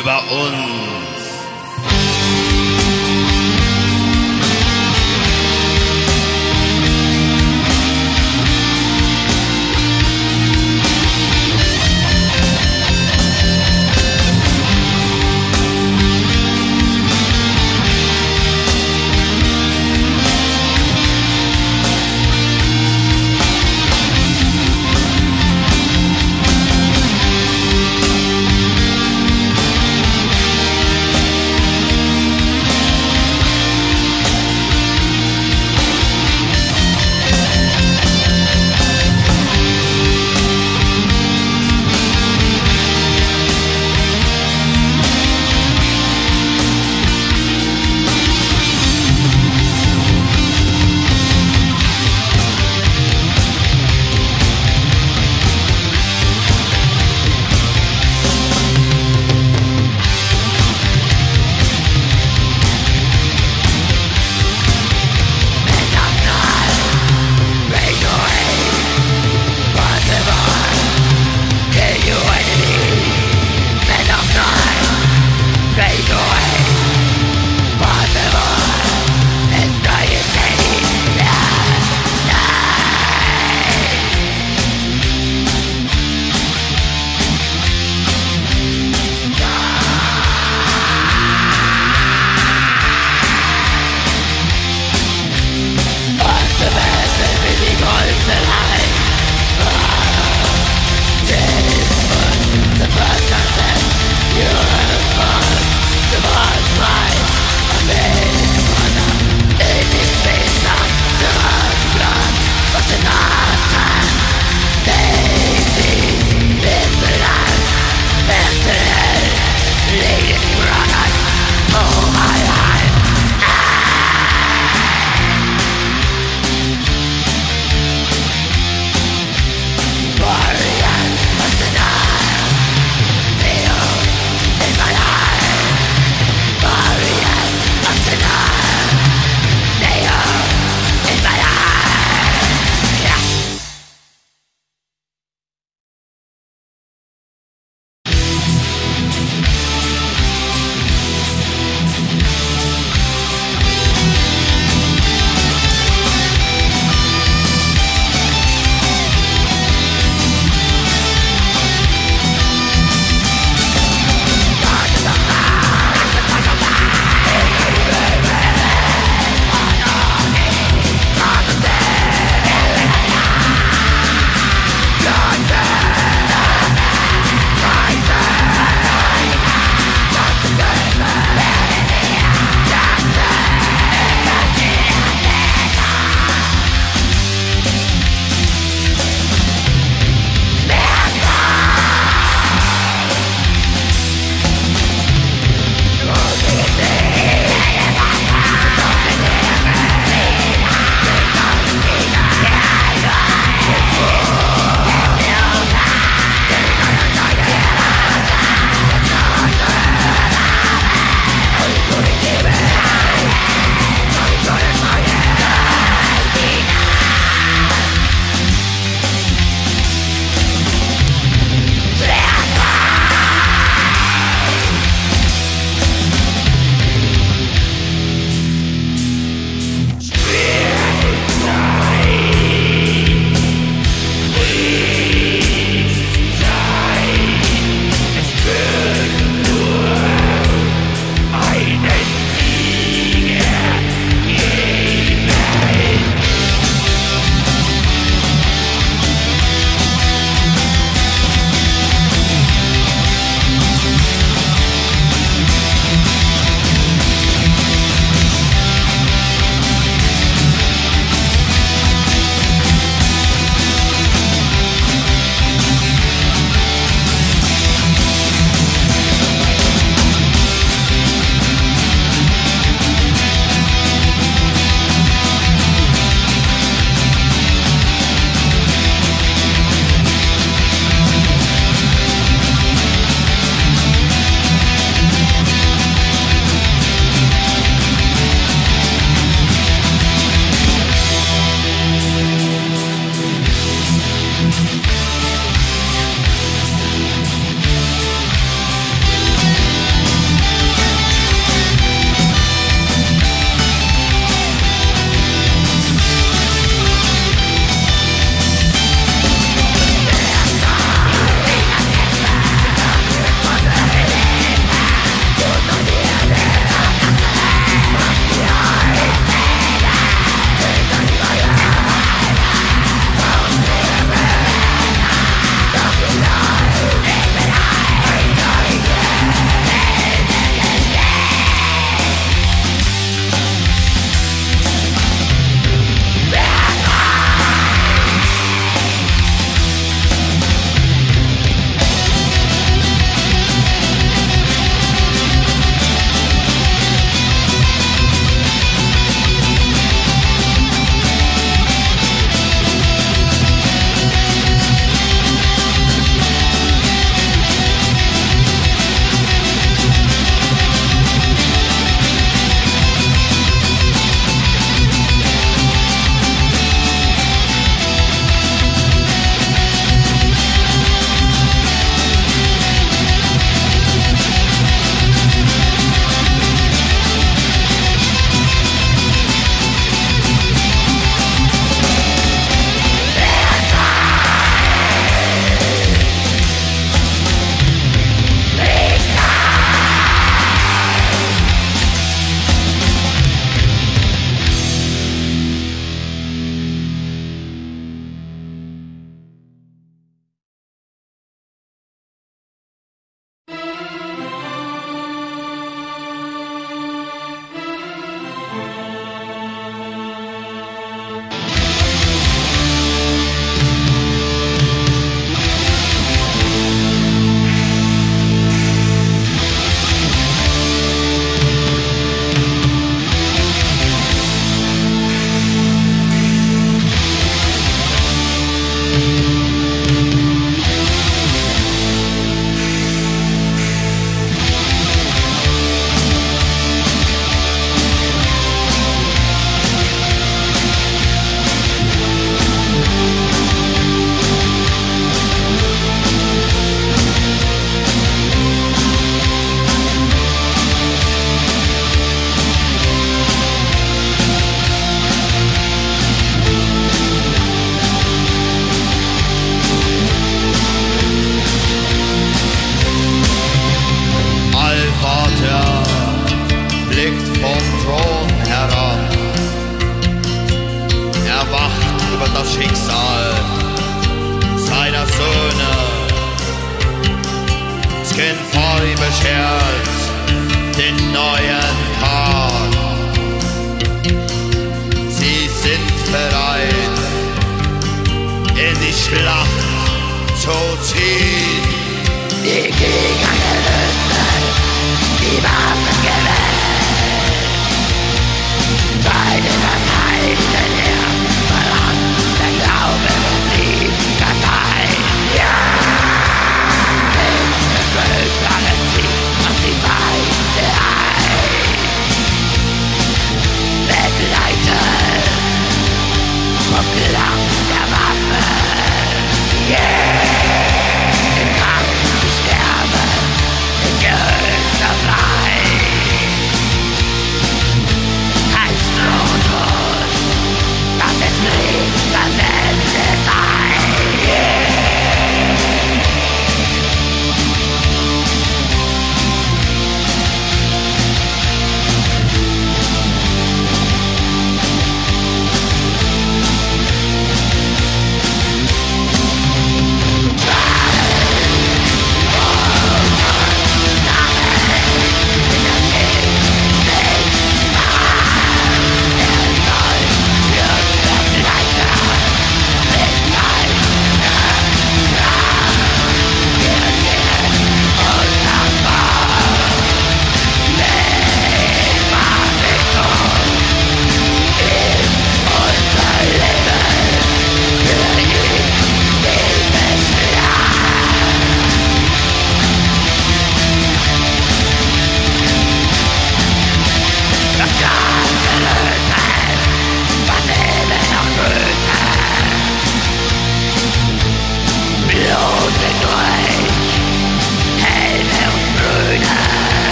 über uns.